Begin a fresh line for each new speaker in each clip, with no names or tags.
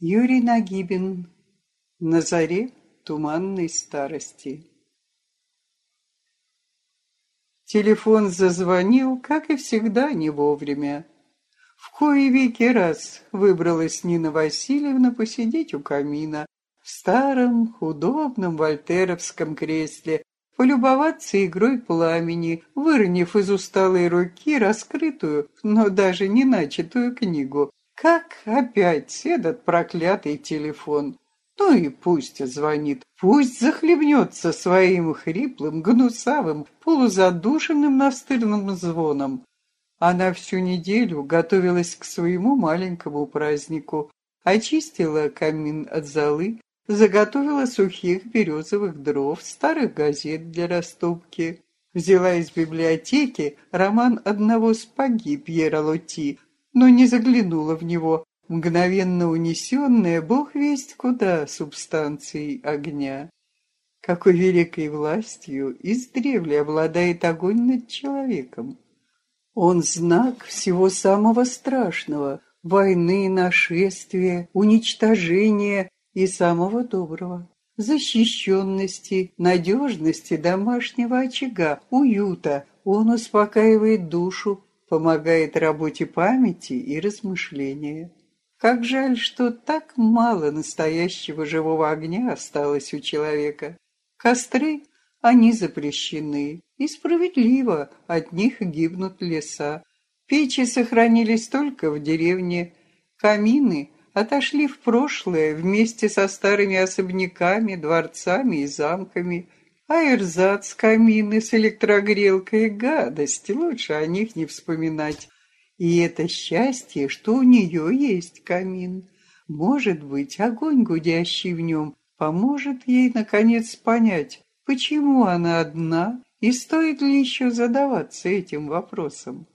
Юрий Нагибин. На заре туманной старости. Телефон зазвонил, как и всегда, не вовремя. В кое веки раз выбралась Нина Васильевна посидеть у камина в старом, удобном вольтеровском кресле, полюбоваться игрой пламени, выронив из усталой руки раскрытую, но даже не начатую книгу. Как опять этот проклятый телефон? Ну и пусть звонит, пусть захлебнется своим хриплым, гнусавым, полузадушенным настырным звоном. Она всю неделю готовилась к своему маленькому празднику, очистила камин от золы, заготовила сухих березовых дров, старых газет для растопки. Взяла из библиотеки роман одного спаги Пьера Лоти, но не заглянула в него, мгновенно унесенная, бог весть куда, субстанцией огня. Какой великой властью издревле обладает огонь над человеком. Он знак всего самого страшного — войны, нашествия, уничтожения и самого доброго. Защищенности, надежности домашнего очага, уюта. Он успокаивает душу, помогает работе памяти и размышления. Как жаль, что так мало настоящего живого огня осталось у человека. Костры, они запрещены, и справедливо от них гибнут леса. Печи сохранились только в деревне, камины отошли в прошлое вместе со старыми особняками, дворцами и замками, а эрзац, камины с электрогрелкой — гадость, лучше о них не вспоминать. И это счастье, что у нее есть камин. Может быть, огонь, гудящий в нем, поможет ей, наконец, понять, почему она одна, и стоит ли еще задаваться этим вопросом.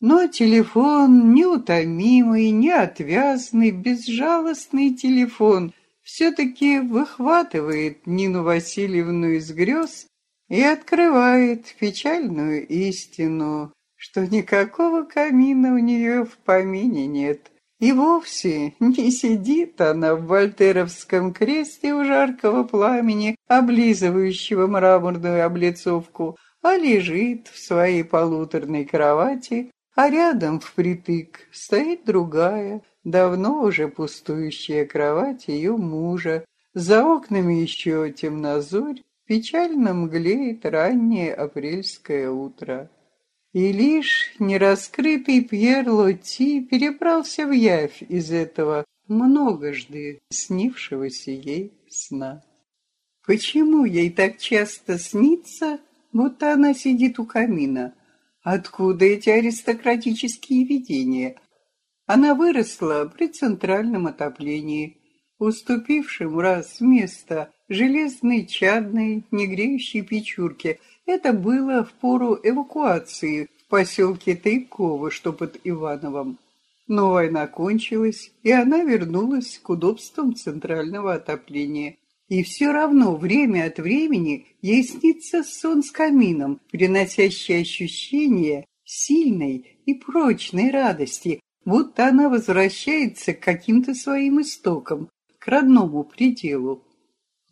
Но телефон, неутомимый, неотвязный, безжалостный телефон, все-таки выхватывает Нину Васильевну из грез и открывает печальную истину что никакого камина у нее в помине нет. И вовсе не сидит она в вольтеровском кресле у жаркого пламени, облизывающего мраморную облицовку, а лежит в своей полуторной кровати, а рядом впритык стоит другая, давно уже пустующая кровать ее мужа. За окнами еще темнозорь, печально мглеет раннее апрельское утро. И лишь нераскрытый Пьер Лоти перебрался в явь из этого многожды снившегося ей сна. Почему ей так часто снится, будто она сидит у камина? Откуда эти аристократические видения? Она выросла при центральном отоплении, уступившем раз место железной чадной негреющей печурке – это было в пору эвакуации в поселке Тайково, что под Ивановом. Но война кончилась, и она вернулась к удобствам центрального отопления. И все равно время от времени ей снится сон с камином, приносящий ощущение сильной и прочной радости, будто она возвращается к каким-то своим истокам, к родному пределу.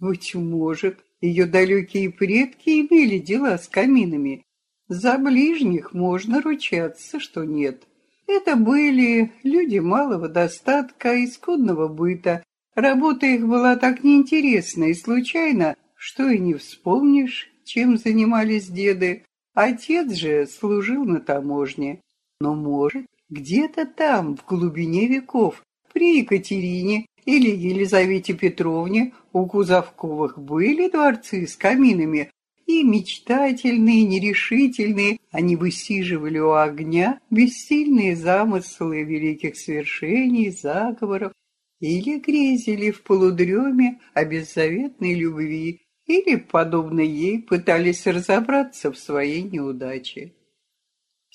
Быть может, ее далекие предки имели дела с каминами. За ближних можно ручаться, что нет. Это были люди малого достатка и скудного быта. Работа их была так неинтересна и случайна, что и не вспомнишь, чем занимались деды. Отец же служил на таможне. Но, может, где-то там, в глубине веков, при Екатерине или Елизавете Петровне у Кузовковых были дворцы с каминами, и мечтательные, нерешительные, они высиживали у огня бессильные замыслы великих свершений, заговоров, или грезили в полудреме о беззаветной любви, или, подобно ей, пытались разобраться в своей неудаче.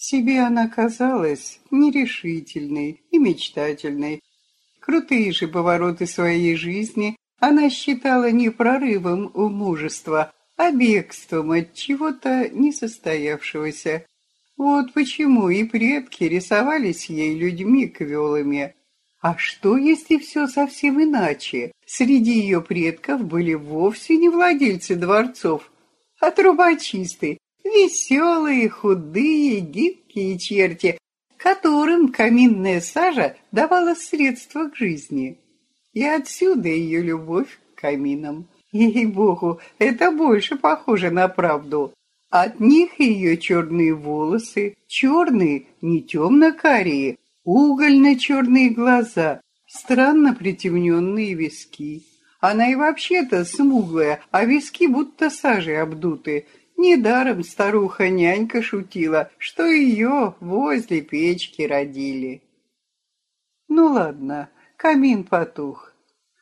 Себе она казалась нерешительной и мечтательной, Крутые же повороты своей жизни она считала не прорывом у мужества, а бегством от чего-то несостоявшегося. Вот почему и предки рисовались ей людьми квелыми. А что, если все совсем иначе? Среди ее предков были вовсе не владельцы дворцов, а трубочисты, веселые, худые, гибкие черти, которым каминная сажа давала средства к жизни. И отсюда ее любовь к каминам. Ей-богу, это больше похоже на правду. От них ее черные волосы, черные, не темно-карие, угольно-черные глаза, странно притемненные виски. Она и вообще-то смуглая, а виски будто сажей обдуты. Недаром старуха-нянька шутила, что ее возле печки родили. Ну ладно, камин потух,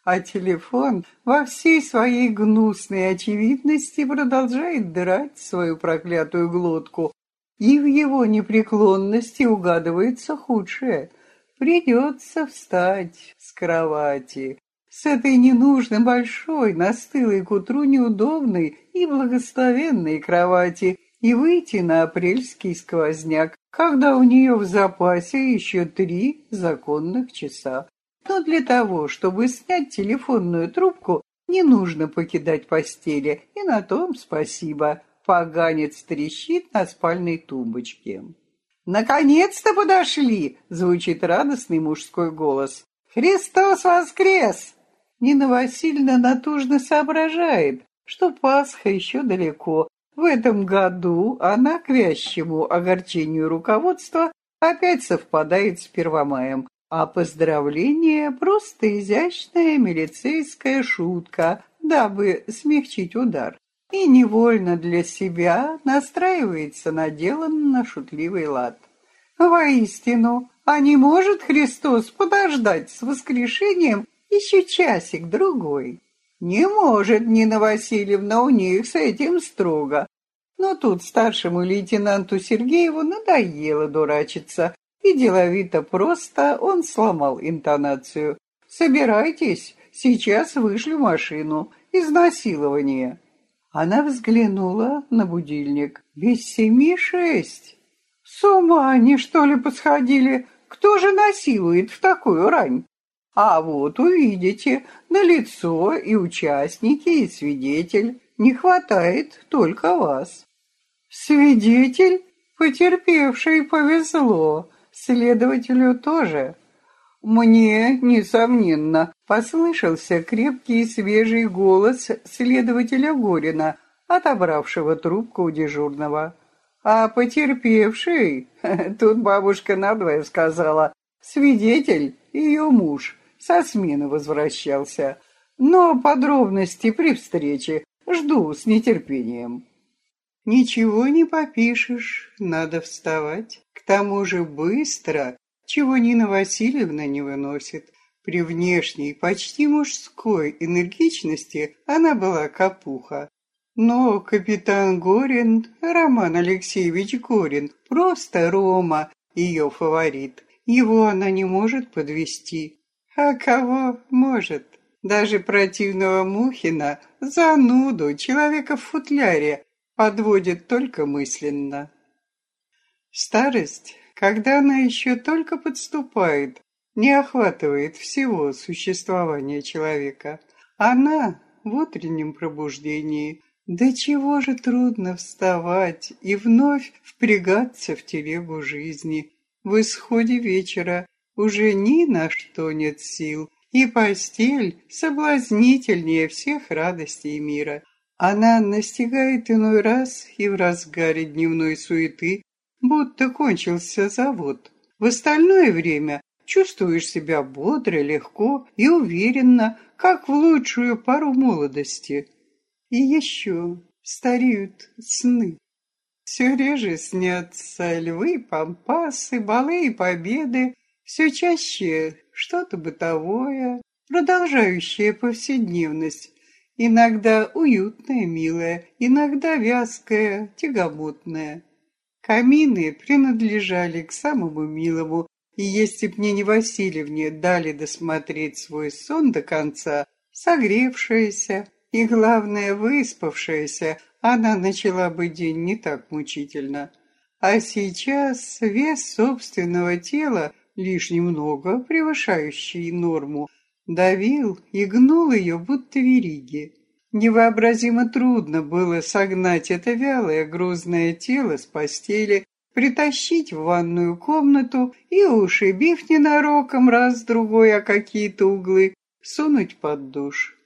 а телефон во всей своей гнусной очевидности продолжает драть свою проклятую глотку, и в его непреклонности угадывается худшее. Придется встать с кровати, с этой ненужной большой, настылой к утру неудобной и благословенной кровати и выйти на апрельский сквозняк, когда у нее в запасе еще три законных часа. Но для того, чтобы снять телефонную трубку, не нужно покидать постели, и на том спасибо. Поганец трещит на спальной тумбочке. «Наконец-то подошли!» — звучит радостный мужской голос. «Христос воскрес!» Нина Васильевна натужно соображает, что Пасха еще далеко. В этом году она к вящему огорчению руководства опять совпадает с Первомаем, а поздравление — просто изящная милицейская шутка, дабы смягчить удар. И невольно для себя настраивается на шутливый лад. Воистину, а не может Христос подождать с воскрешением еще часик-другой? Не может, Нина Васильевна, у них с этим строго. Но тут старшему лейтенанту Сергееву надоело дурачиться, и деловито просто он сломал интонацию. «Собирайтесь, сейчас вышлю машину. Изнасилование». Она взглянула на будильник. «Без семи шесть». «С ума они, что ли, посходили? Кто же насилует в такую рань?» «А вот увидите, на лицо и участники, и свидетель. Не хватает только вас». «Свидетель? Потерпевший повезло. Следователю тоже. Мне, несомненно, послышался крепкий и свежий голос следователя Горина, отобравшего трубку у дежурного. А потерпевший, тут бабушка надвое сказала, свидетель, ее муж, со смены возвращался. Но подробности при встрече жду с нетерпением. Ничего не попишешь, надо вставать. К тому же быстро, чего Нина Васильевна не выносит. При внешней, почти мужской энергичности она была капуха. Но капитан Горин, Роман Алексеевич Горин, просто Рома, ее фаворит. Его она не может подвести. А кого может? Даже противного Мухина, зануду, человека в футляре, подводит только мысленно. Старость, когда она еще только подступает, не охватывает всего существования человека. Она в утреннем пробуждении. Да чего же трудно вставать и вновь впрягаться в телегу жизни. В исходе вечера уже ни на что нет сил, и постель соблазнительнее всех радостей мира. Она настигает иной раз и в разгаре дневной суеты, будто кончился завод. В остальное время чувствуешь себя бодро, легко и уверенно, как в лучшую пару молодости. И еще стареют сны. Все реже снятся львы, пампасы, балы и победы, все чаще что-то бытовое, продолжающее повседневность, Иногда уютная, милая, иногда вязкая, тягомотная. Камины принадлежали к самому милому, и если б мне не Васильевне дали досмотреть свой сон до конца, согревшаяся и, главное, выспавшаяся, она начала бы день не так мучительно. А сейчас вес собственного тела лишь немного превышающий норму, давил и гнул ее, будто вериги. Невообразимо трудно было согнать это вялое грузное тело с постели, притащить в ванную комнату и, ушибив ненароком раз-другой о какие-то углы, сунуть под душ.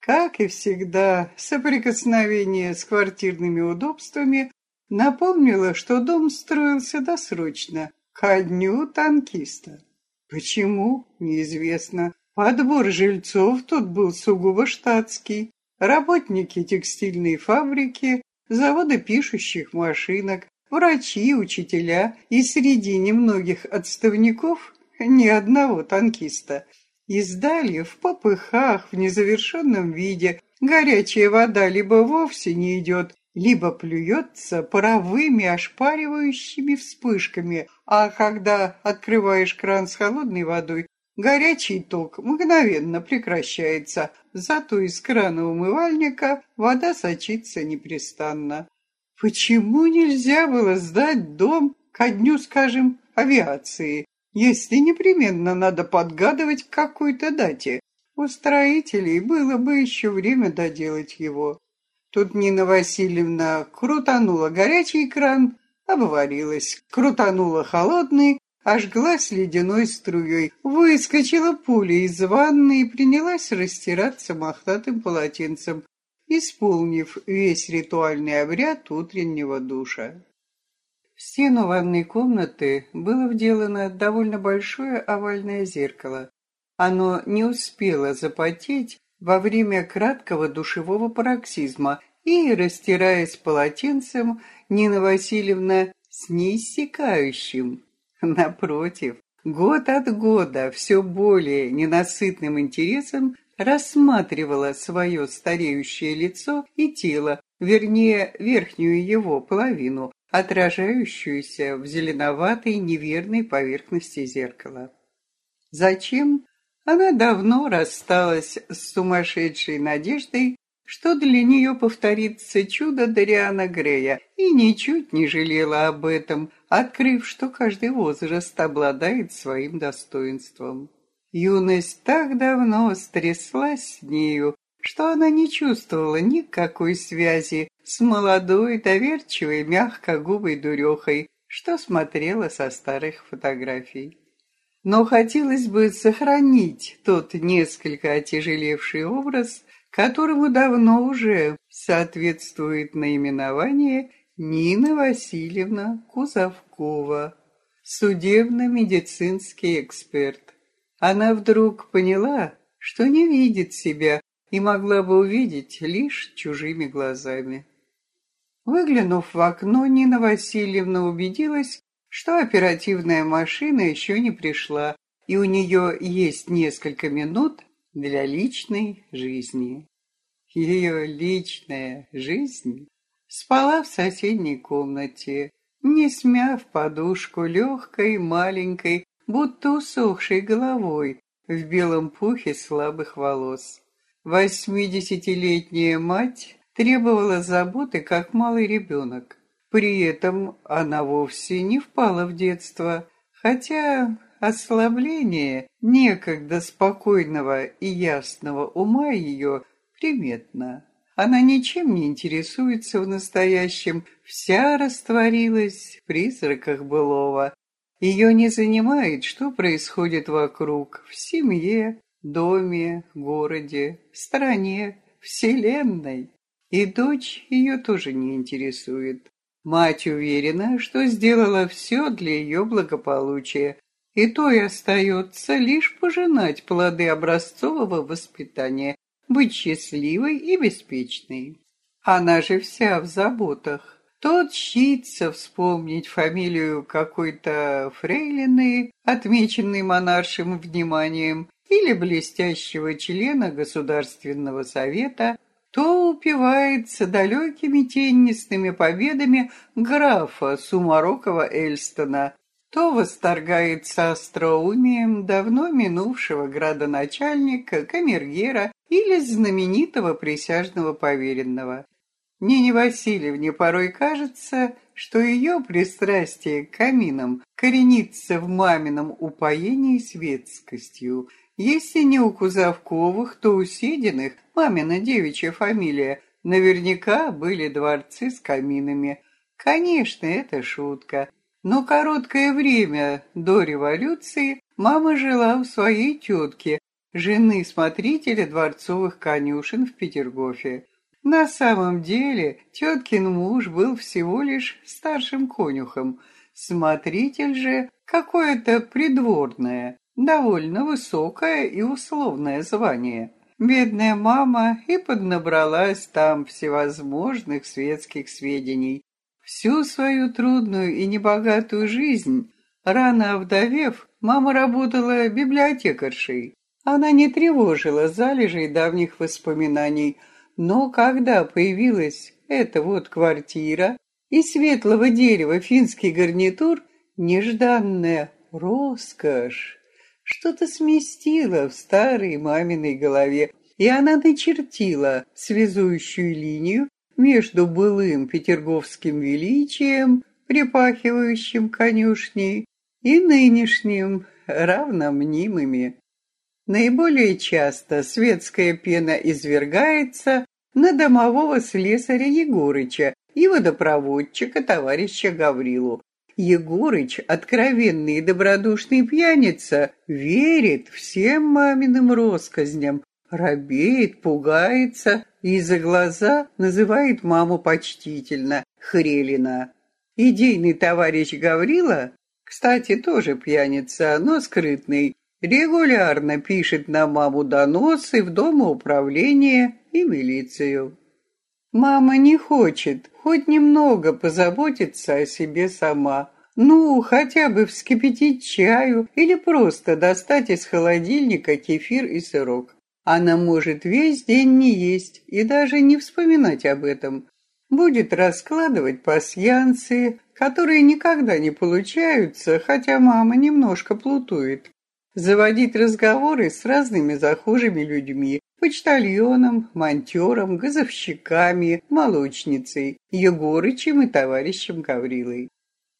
Как и всегда, соприкосновение с квартирными удобствами напомнило, что дом строился досрочно, ко дню танкиста. Почему? Неизвестно. Подбор жильцов тут был сугубо штатский. Работники текстильной фабрики, завода пишущих машинок, врачи, учителя и среди немногих отставников ни одного танкиста. Издали в попыхах, в незавершенном виде, горячая вода либо вовсе не идет, либо плюется паровыми ошпаривающими вспышками, а когда открываешь кран с холодной водой, Горячий ток мгновенно прекращается, зато из крана умывальника вода сочится непрестанно. Почему нельзя было сдать дом ко дню, скажем, авиации, если непременно надо подгадывать к какой-то дате? У строителей было бы еще время доделать его. Тут Нина Васильевна крутанула горячий кран, обварилась, крутанула холодный, ожглась ледяной струей, выскочила пуля из ванны и принялась растираться мохнатым полотенцем, исполнив весь ритуальный обряд утреннего душа. В стену ванной комнаты было вделано довольно большое овальное зеркало. Оно не успело запотеть во время краткого душевого пароксизма, и, растираясь полотенцем, Нина Васильевна с неиссякающим, Напротив, год от года все более ненасытным интересом рассматривала свое стареющее лицо и тело, вернее, верхнюю его половину, отражающуюся в зеленоватой неверной поверхности зеркала. Зачем? Она давно рассталась с сумасшедшей надеждой, что для нее повторится чудо Дариана Грея, и ничуть не жалела об этом, открыв, что каждый возраст обладает своим достоинством. Юность так давно стряслась с нею, что она не чувствовала никакой связи с молодой, доверчивой, мягкогубой дурехой, что смотрела со старых фотографий. Но хотелось бы сохранить тот несколько отяжелевший образ, которому давно уже соответствует наименование Нина Васильевна Кузовкова, судебно-медицинский эксперт. Она вдруг поняла, что не видит себя и могла бы увидеть лишь чужими глазами. Выглянув в окно, Нина Васильевна убедилась, что оперативная машина еще не пришла, и у нее есть несколько минут для личной жизни. Ее личная жизнь спала в соседней комнате, не смяв подушку легкой, маленькой, будто усохшей головой в белом пухе слабых волос. Восьмидесятилетняя мать требовала заботы, как малый ребенок. При этом она вовсе не впала в детство, хотя ослабление некогда спокойного и ясного ума ее приметно. Она ничем не интересуется в настоящем, вся растворилась в призраках былого. Ее не занимает, что происходит вокруг, в семье, доме, городе, стране, вселенной. И дочь ее тоже не интересует. Мать уверена, что сделала все для ее благополучия, и то и остается лишь пожинать плоды образцового воспитания, быть счастливой и беспечной. Она же вся в заботах. Тот щится вспомнить фамилию какой-то фрейлины, отмеченной монаршим вниманием, или блестящего члена Государственного совета, то упивается далекими теннисными победами графа Сумарокова Эльстона, то восторгается остроумием давно минувшего градоначальника, камергера или знаменитого присяжного поверенного. Нине Васильевне порой кажется, что ее пристрастие к каминам коренится в мамином упоении светскостью. Если не у Кузовковых, то у Сединых, мамина девичья фамилия, наверняка были дворцы с каминами. Конечно, это шутка. Но короткое время до революции мама жила у своей тетки, жены смотрителя дворцовых конюшен в Петергофе. На самом деле теткин муж был всего лишь старшим конюхом, смотритель же какое-то придворное, довольно высокое и условное звание. Бедная мама и поднабралась там всевозможных светских сведений. Всю свою трудную и небогатую жизнь, рано овдовев, мама работала библиотекаршей. Она не тревожила залежей давних воспоминаний, но когда появилась эта вот квартира и светлого дерева финский гарнитур, нежданная роскошь что-то сместила в старой маминой голове, и она начертила связующую линию между былым петерговским величием, припахивающим конюшней, и нынешним, равномнимыми. Наиболее часто светская пена извергается на домового слесаря Егорыча и водопроводчика товарища Гаврилу. Егорыч, откровенный и добродушный пьяница, верит всем маминым россказням, робеет, пугается и за глаза называет маму почтительно Хрелина. Идейный товарищ Гаврила, кстати, тоже пьяница, но скрытный, Регулярно пишет на маму доносы в Домоуправление и милицию. Мама не хочет хоть немного позаботиться о себе сама. Ну, хотя бы вскипятить чаю или просто достать из холодильника кефир и сырок. Она может весь день не есть и даже не вспоминать об этом. Будет раскладывать пасьянцы, которые никогда не получаются, хотя мама немножко плутует заводить разговоры с разными захожими людьми, почтальоном, монтером, газовщиками, молочницей, Егорычем и товарищем Гаврилой.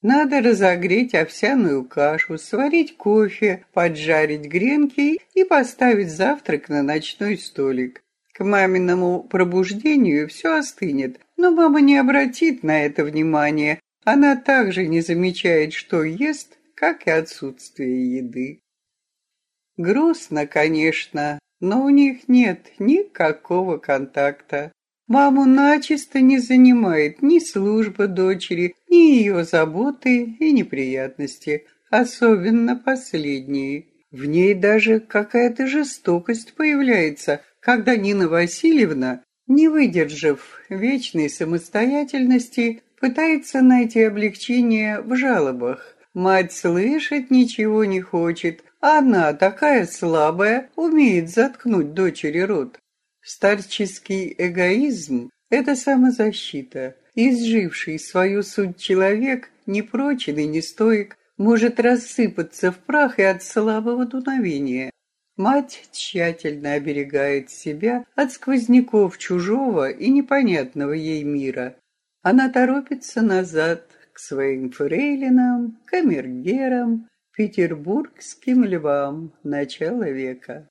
Надо разогреть овсяную кашу, сварить кофе, поджарить гренки и поставить завтрак на ночной столик. К маминому пробуждению все остынет, но мама не обратит на это внимания. Она также не замечает, что ест, как и отсутствие еды. Грустно, конечно, но у них нет никакого контакта. Маму начисто не занимает ни служба дочери, ни ее заботы и неприятности, особенно последние. В ней даже какая-то жестокость появляется, когда Нина Васильевна, не выдержав вечной самостоятельности, пытается найти облегчение в жалобах. Мать слышать ничего не хочет, она, такая слабая, умеет заткнуть дочери рот. Старческий эгоизм – это самозащита. Изживший свою суть человек, непрочен и не стоек, может рассыпаться в прах и от слабого дуновения. Мать тщательно оберегает себя от сквозняков чужого и непонятного ей мира. Она торопится назад своим фрейлинам, камергерам, петербургским львам начала века.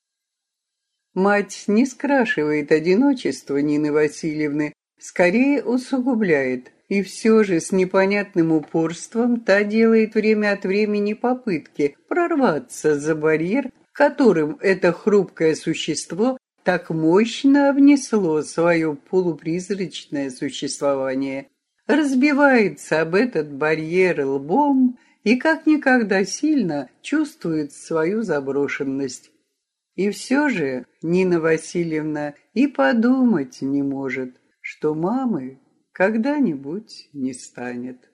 Мать не скрашивает одиночество Нины Васильевны, скорее усугубляет, и все же с непонятным упорством та делает время от времени попытки прорваться за барьер, которым это хрупкое существо так мощно внесло свое полупризрачное существование. Разбивается об этот барьер лбом и как никогда сильно чувствует свою заброшенность. И все же Нина Васильевна и подумать не может, что мамы когда-нибудь не станет.